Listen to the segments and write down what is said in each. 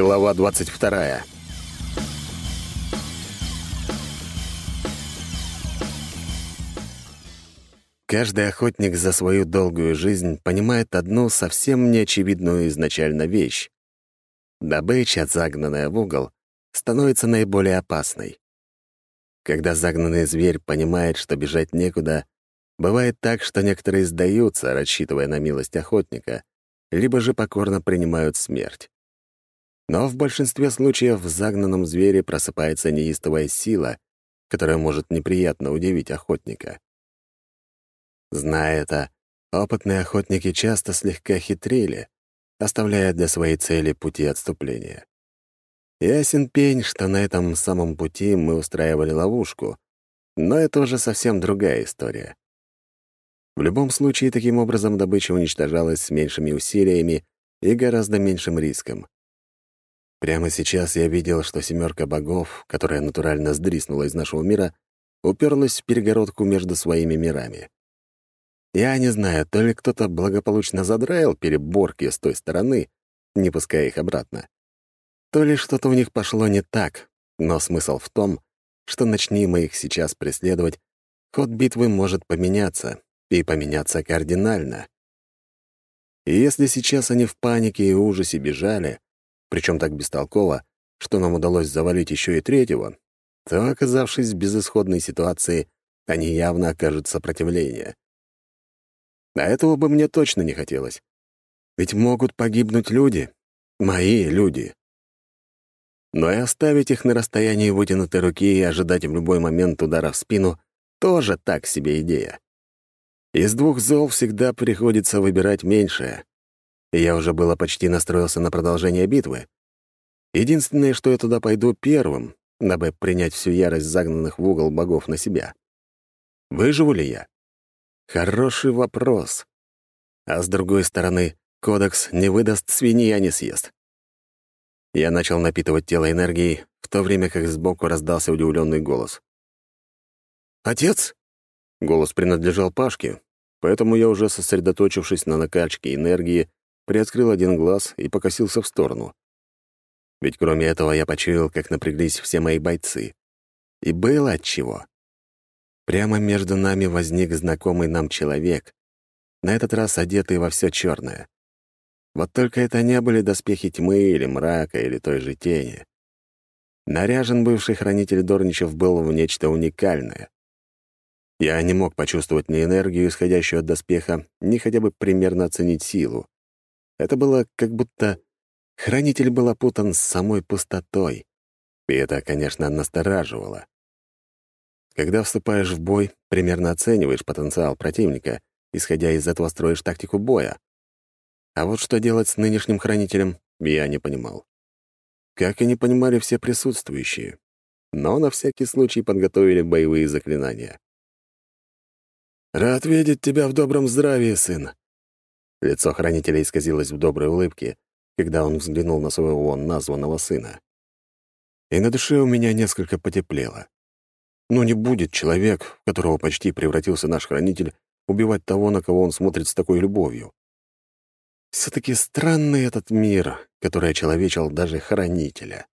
Глава 22. Каждый охотник за свою долгую жизнь понимает одну совсем неочевидную изначально вещь. Добыча, загнанная в угол, становится наиболее опасной. Когда загнанный зверь понимает, что бежать некуда, бывает так, что некоторые сдаются, рассчитывая на милость охотника, либо же покорно принимают смерть. Но в большинстве случаев в загнанном звере просыпается неистовая сила, которая может неприятно удивить охотника. Зная это, опытные охотники часто слегка хитрили, оставляя для своей цели пути отступления. Ясен пень, что на этом самом пути мы устраивали ловушку, но это уже совсем другая история. В любом случае, таким образом добыча уничтожалась с меньшими усилиями и гораздо меньшим риском. Прямо сейчас я видел, что семерка богов, которая натурально сдриснула из нашего мира, уперлась в перегородку между своими мирами. Я не знаю, то ли кто-то благополучно задраил переборки с той стороны, не пуская их обратно, то ли что-то у них пошло не так, но смысл в том, что начни мы их сейчас преследовать, ход битвы может поменяться, и поменяться кардинально. И если сейчас они в панике и ужасе бежали, причем так бестолково, что нам удалось завалить еще и третьего, то, оказавшись в безысходной ситуации, они явно окажут сопротивление. А этого бы мне точно не хотелось. Ведь могут погибнуть люди, мои люди. Но и оставить их на расстоянии вытянутой руки и ожидать в любой момент удара в спину — тоже так себе идея. Из двух зол всегда приходится выбирать меньшее я уже было почти настроился на продолжение битвы. Единственное, что я туда пойду первым, дабы принять всю ярость загнанных в угол богов на себя. Выживу ли я? Хороший вопрос. А с другой стороны, кодекс не выдаст свиньи, а не съест. Я начал напитывать тело энергией, в то время как сбоку раздался удивленный голос. «Отец?» Голос принадлежал Пашке, поэтому я уже сосредоточившись на накачке энергии, приоткрыл один глаз и покосился в сторону. Ведь кроме этого я почуял, как напряглись все мои бойцы. И было отчего. Прямо между нами возник знакомый нам человек, на этот раз одетый во все черное. Вот только это не были доспехи тьмы или мрака или той же тени. Наряжен бывший хранитель Дорничев был в нечто уникальное. Я не мог почувствовать ни энергию, исходящую от доспеха, ни хотя бы примерно оценить силу. Это было как будто хранитель был опутан с самой пустотой. И это, конечно, настораживало. Когда вступаешь в бой, примерно оцениваешь потенциал противника, исходя из этого строишь тактику боя. А вот что делать с нынешним хранителем, я не понимал. Как и не понимали все присутствующие. Но на всякий случай подготовили боевые заклинания. «Рад видеть тебя в добром здравии, сын», Лицо хранителя исказилось в доброй улыбке, когда он взглянул на своего названного сына. И на душе у меня несколько потеплело. Но не будет человек, в которого почти превратился наш хранитель, убивать того, на кого он смотрит с такой любовью. Все-таки странный этот мир, который очеловечил даже хранителя.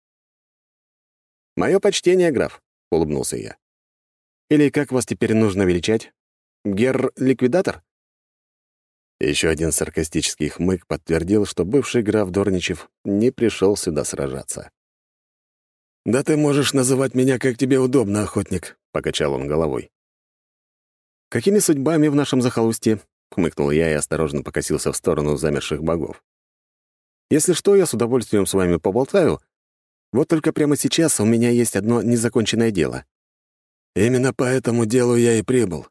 «Мое почтение, граф», — улыбнулся я. «Или как вас теперь нужно величать? Гер-ликвидатор?» Еще один саркастический хмык подтвердил, что бывший граф Дорничев не пришел сюда сражаться. «Да ты можешь называть меня как тебе удобно, охотник», — покачал он головой. «Какими судьбами в нашем захолустье?» — хмыкнул я и осторожно покосился в сторону замерших богов. «Если что, я с удовольствием с вами поболтаю. Вот только прямо сейчас у меня есть одно незаконченное дело». «Именно по этому делу я и прибыл».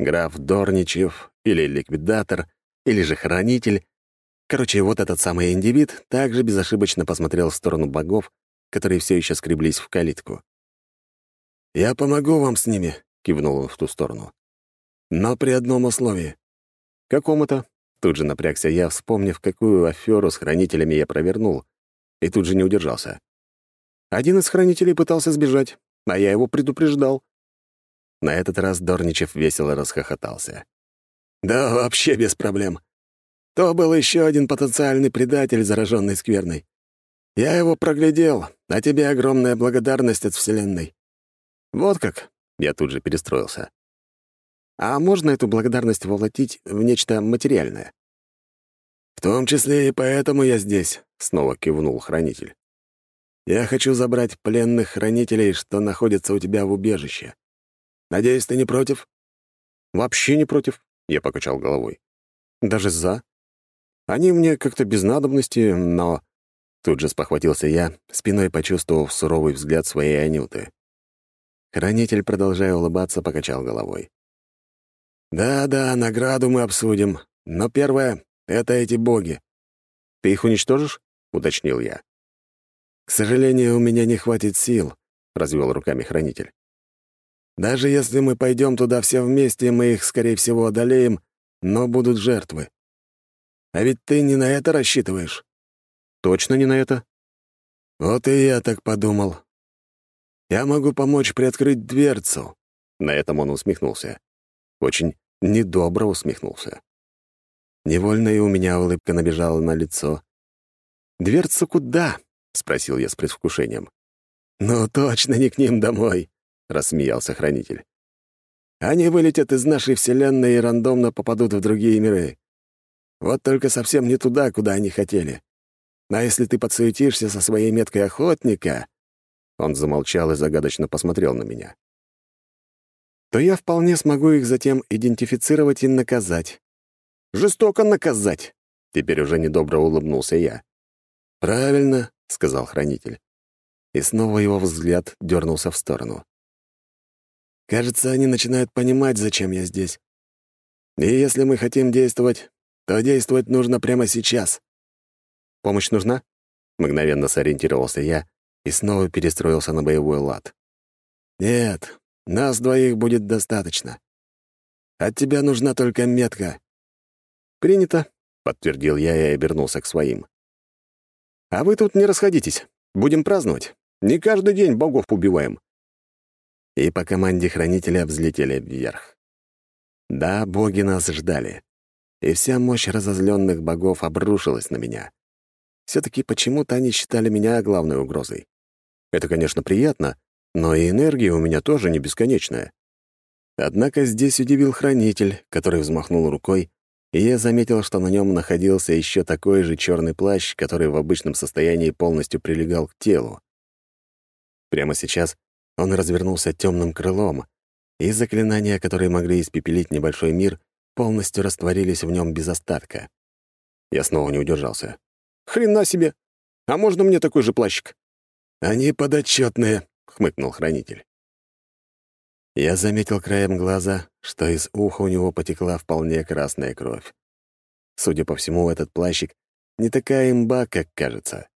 Граф Дорничев или ликвидатор, или же хранитель. Короче, вот этот самый индивид также безошибочно посмотрел в сторону богов, которые все еще скреблись в калитку. «Я помогу вам с ними», — кивнул он в ту сторону. «Но при одном условии». «Какому-то?» Тут же напрягся я, вспомнив, какую аферу с хранителями я провернул, и тут же не удержался. Один из хранителей пытался сбежать, а я его предупреждал. На этот раз Дорничев весело расхохотался. Да, вообще без проблем. То был еще один потенциальный предатель, зараженный скверной. Я его проглядел, а тебе огромная благодарность от Вселенной». «Вот как?» — я тут же перестроился. «А можно эту благодарность воплотить в нечто материальное?» «В том числе и поэтому я здесь», — снова кивнул хранитель. «Я хочу забрать пленных хранителей, что находятся у тебя в убежище. Надеюсь, ты не против?» «Вообще не против», — я покачал головой. «Даже за. Они мне как-то без надобности, но...» Тут же спохватился я, спиной почувствовав суровый взгляд своей Анюты. Хранитель, продолжая улыбаться, покачал головой. «Да-да, награду мы обсудим, но первое — это эти боги. Ты их уничтожишь?» — уточнил я. «К сожалению, у меня не хватит сил», — развел руками хранитель. «Даже если мы пойдем туда все вместе, мы их, скорее всего, одолеем, но будут жертвы. А ведь ты не на это рассчитываешь». «Точно не на это?» «Вот и я так подумал. Я могу помочь приоткрыть дверцу». На этом он усмехнулся. Очень недобро усмехнулся. Невольно и у меня улыбка набежала на лицо. «Дверцу куда?» — спросил я с предвкушением. «Ну, точно не к ним домой», — рассмеялся хранитель. «Они вылетят из нашей Вселенной и рандомно попадут в другие миры. Вот только совсем не туда, куда они хотели. А если ты подсуетишься со своей меткой охотника...» Он замолчал и загадочно посмотрел на меня. «То я вполне смогу их затем идентифицировать и наказать. Жестоко наказать!» Теперь уже недобро улыбнулся я. «Правильно», — сказал хранитель. И снова его взгляд дернулся в сторону. «Кажется, они начинают понимать, зачем я здесь. И если мы хотим действовать, то действовать нужно прямо сейчас. Помощь нужна?» Мгновенно сориентировался я и снова перестроился на боевой лад. «Нет, нас двоих будет достаточно. От тебя нужна только метка». «Принято», — подтвердил я и обернулся к своим. «А вы тут не расходитесь. Будем праздновать. Не каждый день богов убиваем». И по команде хранителя взлетели вверх. Да, боги нас ждали и вся мощь разозленных богов обрушилась на меня. Все-таки почему-то они считали меня главной угрозой. Это, конечно, приятно, но и энергия у меня тоже не бесконечная. Однако здесь удивил хранитель, который взмахнул рукой, и я заметил, что на нем находился еще такой же черный плащ, который в обычном состоянии полностью прилегал к телу. Прямо сейчас он развернулся темным крылом, и заклинания, которые могли испепелить небольшой мир, полностью растворились в нем без остатка. Я снова не удержался. «Хрена себе! А можно мне такой же плащик?» «Они подотчетные», — хмыкнул хранитель. Я заметил краем глаза, что из уха у него потекла вполне красная кровь. Судя по всему, этот плащик не такая имба, как кажется.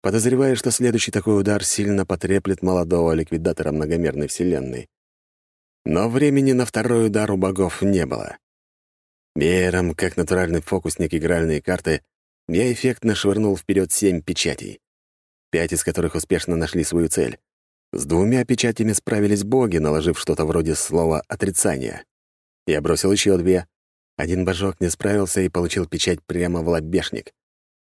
Подозреваю, что следующий такой удар сильно потреплет молодого ликвидатора многомерной вселенной. Но времени на второй удар у богов не было. Веером, как натуральный фокусник игральные карты, я эффектно швырнул вперед семь печатей, пять из которых успешно нашли свою цель. С двумя печатями справились боги, наложив что-то вроде слова «отрицание». Я бросил еще две. Один божок не справился и получил печать прямо в лобешник.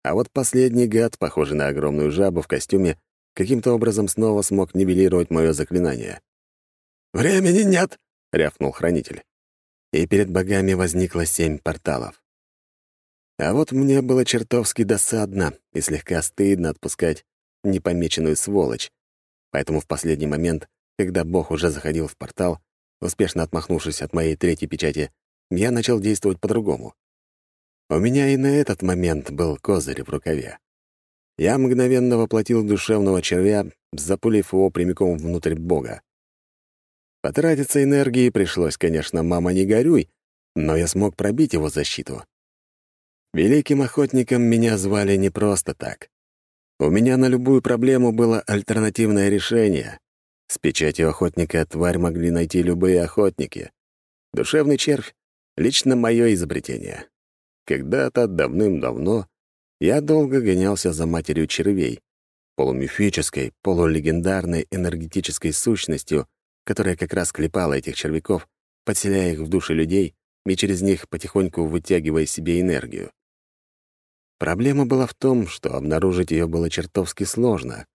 А вот последний гад, похожий на огромную жабу в костюме, каким-то образом снова смог нивелировать мое заклинание. «Времени нет!» — рявкнул хранитель и перед богами возникло семь порталов. А вот мне было чертовски досадно и слегка стыдно отпускать непомеченную сволочь, поэтому в последний момент, когда бог уже заходил в портал, успешно отмахнувшись от моей третьей печати, я начал действовать по-другому. У меня и на этот момент был козырь в рукаве. Я мгновенно воплотил душевного червя, запулив его прямиком внутрь бога. Потратиться энергией пришлось, конечно, мама, не горюй, но я смог пробить его защиту. Великим охотником меня звали не просто так. У меня на любую проблему было альтернативное решение. С печатью охотника тварь могли найти любые охотники. Душевный червь — лично мое изобретение. Когда-то, давным-давно, я долго гонялся за матерью червей, полумифической, полулегендарной энергетической сущностью, которая как раз клепала этих червяков, подселяя их в души людей и через них потихоньку вытягивая себе энергию. Проблема была в том, что обнаружить ее было чертовски сложно.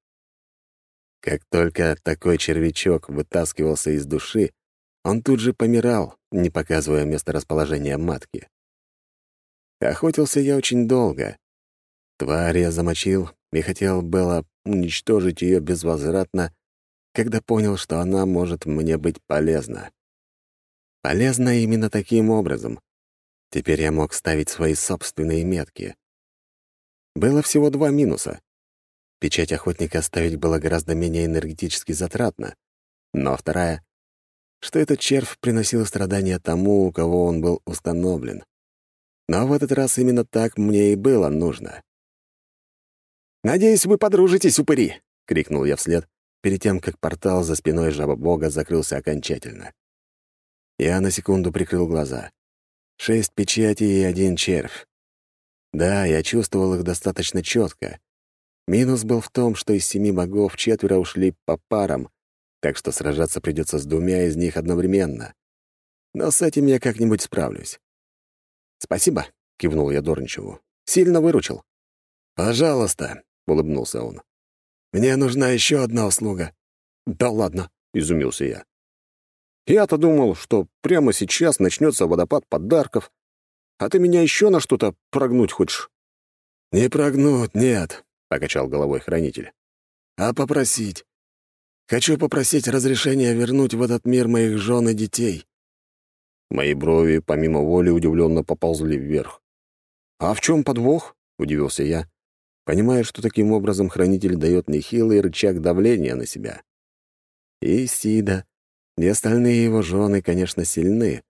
Как только такой червячок вытаскивался из души, он тут же помирал, не показывая месторасположения матки. Охотился я очень долго. Тварь я замочил и хотел было уничтожить ее безвозвратно, когда понял, что она может мне быть полезна. Полезна именно таким образом. Теперь я мог ставить свои собственные метки. Было всего два минуса. Печать охотника ставить было гораздо менее энергетически затратно. Но вторая — что этот червь приносил страдания тому, у кого он был установлен. Но в этот раз именно так мне и было нужно. «Надеюсь, вы подружитесь, упыри!» — крикнул я вслед, перед тем, как портал за спиной жаба-бога закрылся окончательно. Я на секунду прикрыл глаза. Шесть печатей и один червь. Да, я чувствовал их достаточно четко. Минус был в том, что из семи богов четверо ушли по парам, так что сражаться придется с двумя из них одновременно. Но с этим я как-нибудь справлюсь. «Спасибо», — кивнул я Дорничеву. «Сильно выручил». «Пожалуйста», — улыбнулся он. «Мне нужна еще одна услуга». «Да ладно», — изумился я. «Я-то думал, что прямо сейчас начнется водопад подарков, а ты меня еще на что-то прогнуть хочешь?» «Не прогнуть, нет», — покачал головой хранитель. «А попросить. Хочу попросить разрешения вернуть в этот мир моих жен и детей». Мои брови, помимо воли, удивленно поползли вверх. «А в чем подвох?» — удивился я, понимая, что таким образом хранитель дает нехилый рычаг давления на себя. И Сида, и остальные его жены, конечно, сильны,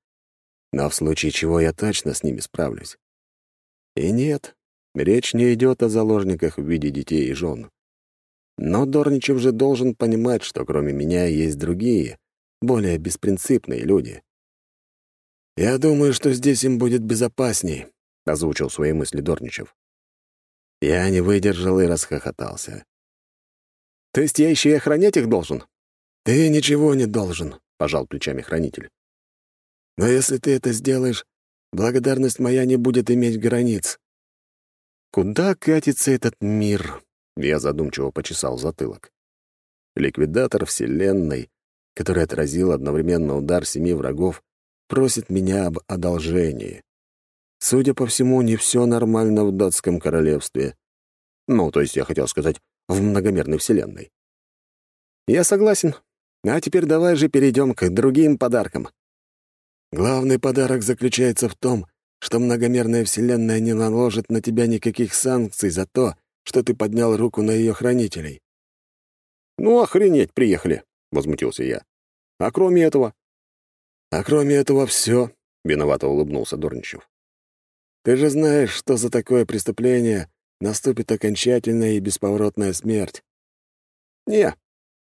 но в случае чего я точно с ними справлюсь. И нет, речь не идет о заложниках в виде детей и жен. Но Дорничев же должен понимать, что кроме меня есть другие, более беспринципные люди. «Я думаю, что здесь им будет безопасней», — озвучил свои мысли Дорничев. Я не выдержал и расхохотался. «То есть я еще и охранять их должен?» «Ты ничего не должен», — пожал плечами хранитель. «Но если ты это сделаешь, благодарность моя не будет иметь границ». «Куда катится этот мир?» — я задумчиво почесал затылок. Ликвидатор Вселенной, который отразил одновременно удар семи врагов, просит меня об одолжении. Судя по всему, не все нормально в датском королевстве. Ну, то есть я хотел сказать, в многомерной вселенной. Я согласен. А теперь давай же перейдем к другим подаркам. Главный подарок заключается в том, что многомерная вселенная не наложит на тебя никаких санкций за то, что ты поднял руку на ее хранителей. «Ну, охренеть, приехали!» — возмутился я. «А кроме этого?» «А кроме этого все», — виновато улыбнулся Дорничев. «Ты же знаешь, что за такое преступление наступит окончательная и бесповоротная смерть». «Не,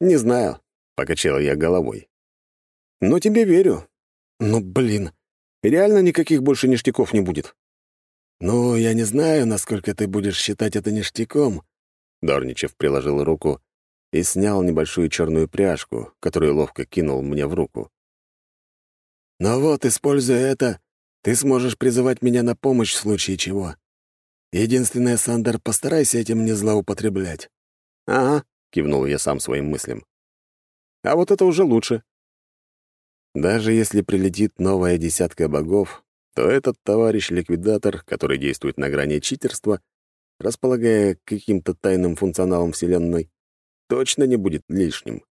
не знаю», — покачал я головой. «Но тебе верю. Ну, блин, реально никаких больше ништяков не будет». «Ну, я не знаю, насколько ты будешь считать это ништяком», Дорничев приложил руку и снял небольшую черную пряжку, которую ловко кинул мне в руку. Но вот, используя это, ты сможешь призывать меня на помощь в случае чего. Единственное, Сандер, постарайся этим не злоупотреблять». «Ага», — кивнул я сам своим мыслям. «А вот это уже лучше». Даже если прилетит новая десятка богов, то этот товарищ-ликвидатор, который действует на грани читерства, располагая каким-то тайным функционалом Вселенной, точно не будет лишним.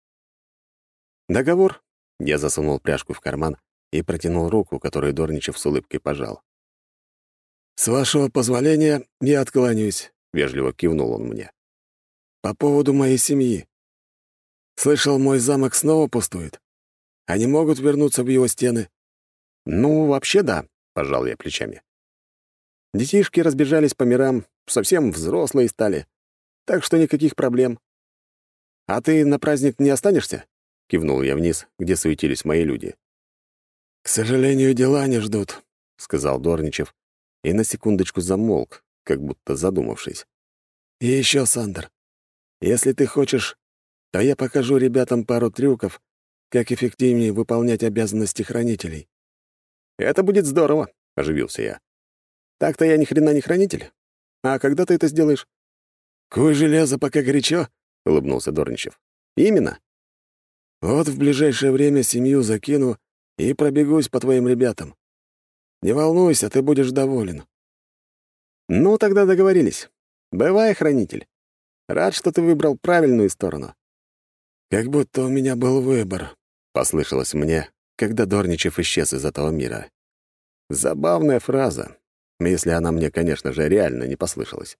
«Договор?» — я засунул пряжку в карман и протянул руку, которую Дорничев с улыбкой пожал. «С вашего позволения я откланяюсь», — вежливо кивнул он мне. «По поводу моей семьи. Слышал, мой замок снова пустует. Они могут вернуться в его стены?» «Ну, вообще да», — пожал я плечами. «Детишки разбежались по мирам, совсем взрослые стали, так что никаких проблем. А ты на праздник не останешься?» — кивнул я вниз, где суетились мои люди. «К сожалению, дела не ждут», — сказал Дорничев, и на секундочку замолк, как будто задумавшись. «И еще, Сандер, если ты хочешь, то я покажу ребятам пару трюков, как эффективнее выполнять обязанности хранителей». «Это будет здорово», — оживился я. «Так-то я ни хрена не хранитель. А когда ты это сделаешь?» «Куй железо, пока горячо», — улыбнулся Дорничев. «Именно. Вот в ближайшее время семью закину и пробегусь по твоим ребятам. Не волнуйся, ты будешь доволен». «Ну, тогда договорились. Бывай, хранитель. Рад, что ты выбрал правильную сторону». «Как будто у меня был выбор», — послышалось мне, когда Дорничев исчез из этого мира. Забавная фраза, если она мне, конечно же, реально не послышалась.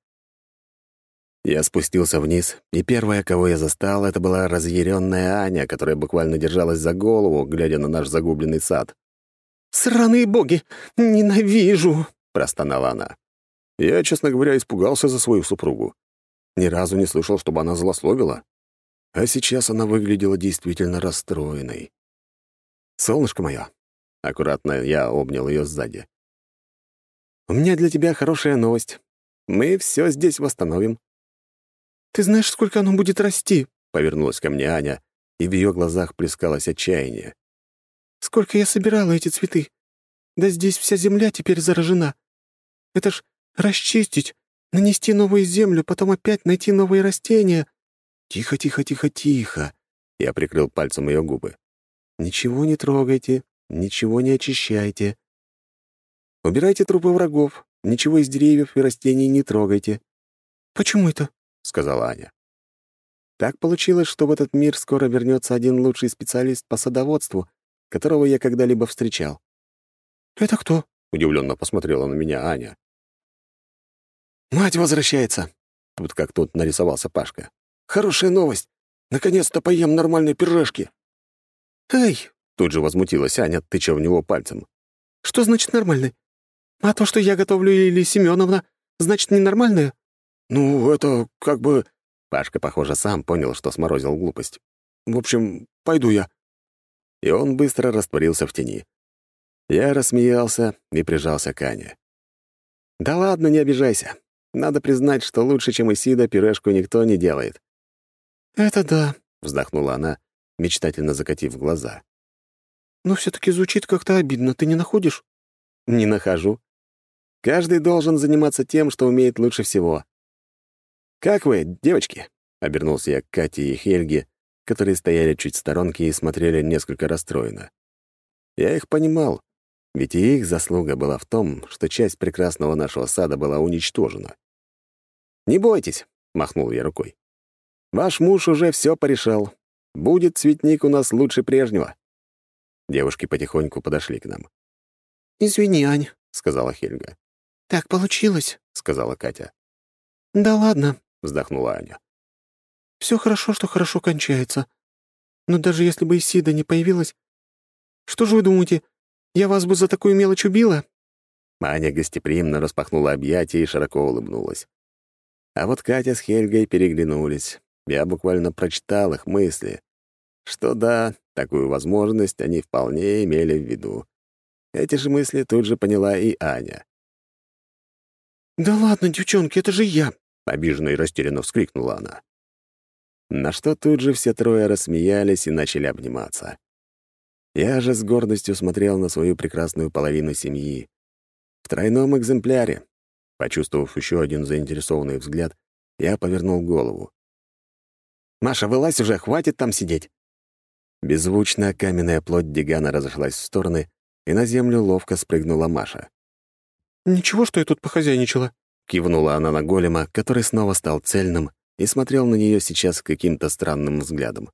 Я спустился вниз, и первая, кого я застал, это была разъяренная Аня, которая буквально держалась за голову, глядя на наш загубленный сад. «Сраные боги! Ненавижу!» — простонала она. Я, честно говоря, испугался за свою супругу. Ни разу не слышал, чтобы она злословила. А сейчас она выглядела действительно расстроенной. «Солнышко мое!» — аккуратно я обнял ее сзади. «У меня для тебя хорошая новость. Мы все здесь восстановим». «Ты знаешь, сколько оно будет расти?» — повернулась ко мне Аня, и в ее глазах плескалось отчаяние. «Сколько я собирала эти цветы? Да здесь вся земля теперь заражена. Это ж расчистить, нанести новую землю, потом опять найти новые растения». «Тихо, тихо, тихо, тихо!» Я прикрыл пальцем ее губы. «Ничего не трогайте, ничего не очищайте. Убирайте трупы врагов, ничего из деревьев и растений не трогайте». «Почему это?» — сказала Аня. Так получилось, что в этот мир скоро вернется один лучший специалист по садоводству, которого я когда-либо встречал. «Это кто?» — удивленно посмотрела на меня Аня. «Мать возвращается!» Тут как тут нарисовался Пашка. «Хорошая новость! Наконец-то поем нормальные пирожки!» «Эй!» — тут же возмутилась Аня, тыча в него пальцем. «Что значит нормальный? А то, что я готовлю или Семеновна, значит ненормальное?» «Ну, это как бы...» Пашка, похоже, сам понял, что сморозил глупость. «В общем, пойду я». И он быстро растворился в тени. Я рассмеялся и прижался к Ане. «Да ладно, не обижайся. Надо признать, что лучше, чем Исида, пюрешку никто не делает». «Это да», — вздохнула она, мечтательно закатив глаза. «Но все таки звучит как-то обидно, ты не находишь?» «Не нахожу. Каждый должен заниматься тем, что умеет лучше всего. «Как вы, девочки?» — обернулся я к Кате и Хельге, которые стояли чуть в сторонке и смотрели несколько расстроенно. Я их понимал, ведь и их заслуга была в том, что часть прекрасного нашего сада была уничтожена. «Не бойтесь», — махнул я рукой. «Ваш муж уже все порешал. Будет цветник у нас лучше прежнего». Девушки потихоньку подошли к нам. «Извини, Ань», — сказала Хельга. «Так получилось», — сказала Катя. «Да ладно», — вздохнула Аня. Все хорошо, что хорошо кончается. Но даже если бы Исида не появилась... Что же вы думаете, я вас бы за такую мелочь убила?» Аня гостеприимно распахнула объятия и широко улыбнулась. А вот Катя с Хельгой переглянулись. Я буквально прочитал их мысли. Что да, такую возможность они вполне имели в виду. Эти же мысли тут же поняла и Аня. «Да ладно, девчонки, это же я!» — обиженно и растерянно вскрикнула она. На что тут же все трое рассмеялись и начали обниматься. Я же с гордостью смотрел на свою прекрасную половину семьи. В тройном экземпляре. Почувствовав еще один заинтересованный взгляд, я повернул голову. «Маша, вылазь уже, хватит там сидеть!» Беззвучно каменная плоть Дигана разошлась в стороны, и на землю ловко спрыгнула Маша. «Ничего, что я тут похозяйничала?» Кивнула она на голема, который снова стал цельным и смотрел на нее сейчас каким-то странным взглядом.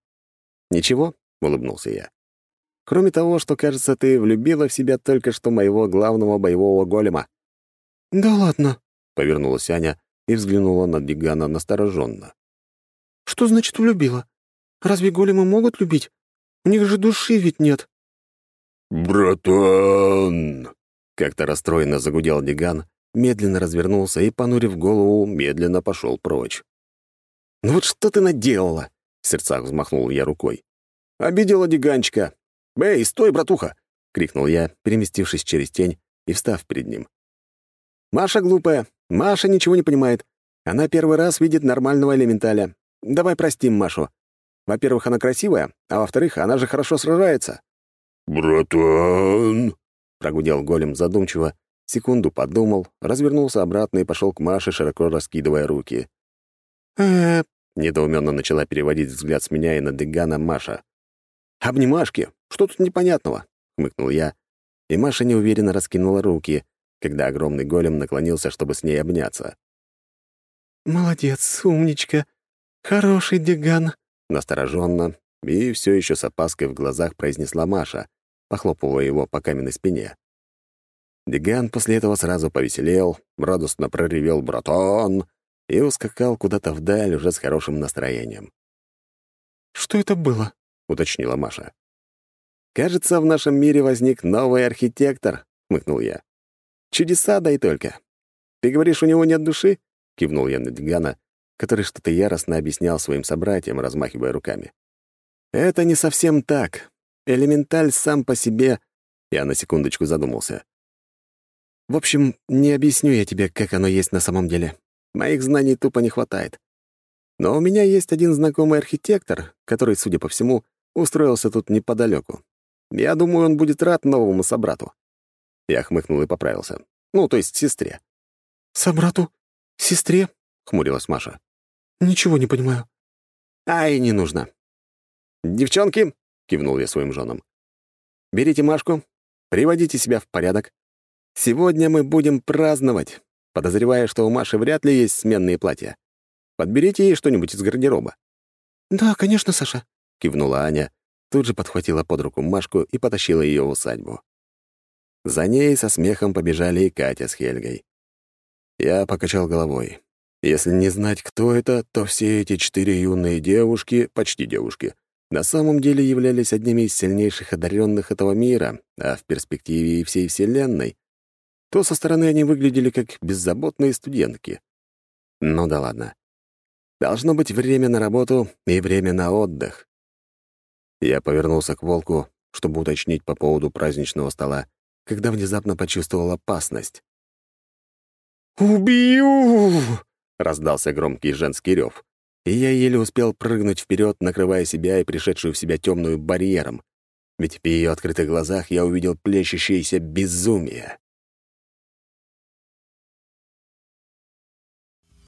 «Ничего?» — улыбнулся я. «Кроме того, что, кажется, ты влюбила в себя только что моего главного боевого голема». «Да ладно», — повернулась Аня и взглянула на Дигана настороженно. «Что значит влюбила? Разве големы могут любить? У них же души ведь нет». «Братан!» — как-то расстроенно загудел Диган, медленно развернулся и, понурив голову, медленно пошел прочь. «Ну вот что ты наделала?» — в сердцах взмахнул я рукой. «Обидела диганчика. Эй, стой, братуха!» — крикнул я, переместившись через тень и встав перед ним. «Маша глупая. Маша ничего не понимает. Она первый раз видит нормального элементаля. Давай простим Машу. Во-первых, она красивая, а во-вторых, она же хорошо сражается». «Братан!» — прогудел голем задумчиво секунду подумал, развернулся обратно и пошел к Маше, широко раскидывая руки. э недоуменно начала переводить взгляд с меня и на Дегана Маша. «Обнимашки! Что тут непонятного?» — хмыкнул я, и Маша неуверенно раскинула руки, когда огромный голем наклонился, чтобы с ней обняться. «Молодец, умничка. Хороший Деган», — настороженно и все еще с опаской в глазах произнесла Маша, похлопывая его по каменной спине. Деган после этого сразу повеселел, радостно проревел «Братан!» и ускакал куда-то вдаль уже с хорошим настроением. «Что это было?» — уточнила Маша. «Кажется, в нашем мире возник новый архитектор», — хмыкнул я. «Чудеса, дай только. Ты говоришь, у него нет души?» — кивнул я на Дигана, который что-то яростно объяснял своим собратьям, размахивая руками. «Это не совсем так. Элементаль сам по себе...» Я на секундочку задумался. «В общем, не объясню я тебе, как оно есть на самом деле. Моих знаний тупо не хватает. Но у меня есть один знакомый архитектор, который, судя по всему, устроился тут неподалеку. Я думаю, он будет рад новому собрату». Я хмыкнул и поправился. Ну, то есть сестре. «Собрату? Сестре?» — хмурилась Маша. «Ничего не понимаю». «Ай, не нужно». «Девчонки», — кивнул я своим женам, — «берите Машку, приводите себя в порядок. Сегодня мы будем праздновать, подозревая, что у Маши вряд ли есть сменные платья. Подберите ей что-нибудь из гардероба». «Да, конечно, Саша», — кивнула Аня, тут же подхватила под руку Машку и потащила ее в усадьбу. За ней со смехом побежали и Катя с Хельгой. Я покачал головой. Если не знать, кто это, то все эти четыре юные девушки, почти девушки, на самом деле являлись одними из сильнейших одаренных этого мира, а в перспективе и всей Вселенной, то со стороны они выглядели как беззаботные студентки. Ну да ладно. Должно быть время на работу и время на отдых. Я повернулся к волку, чтобы уточнить по поводу праздничного стола, когда внезапно почувствовал опасность. «Убью!» — раздался громкий женский рев, и я еле успел прыгнуть вперед, накрывая себя и пришедшую в себя темную барьером, ведь в ее открытых глазах я увидел плещущееся безумие.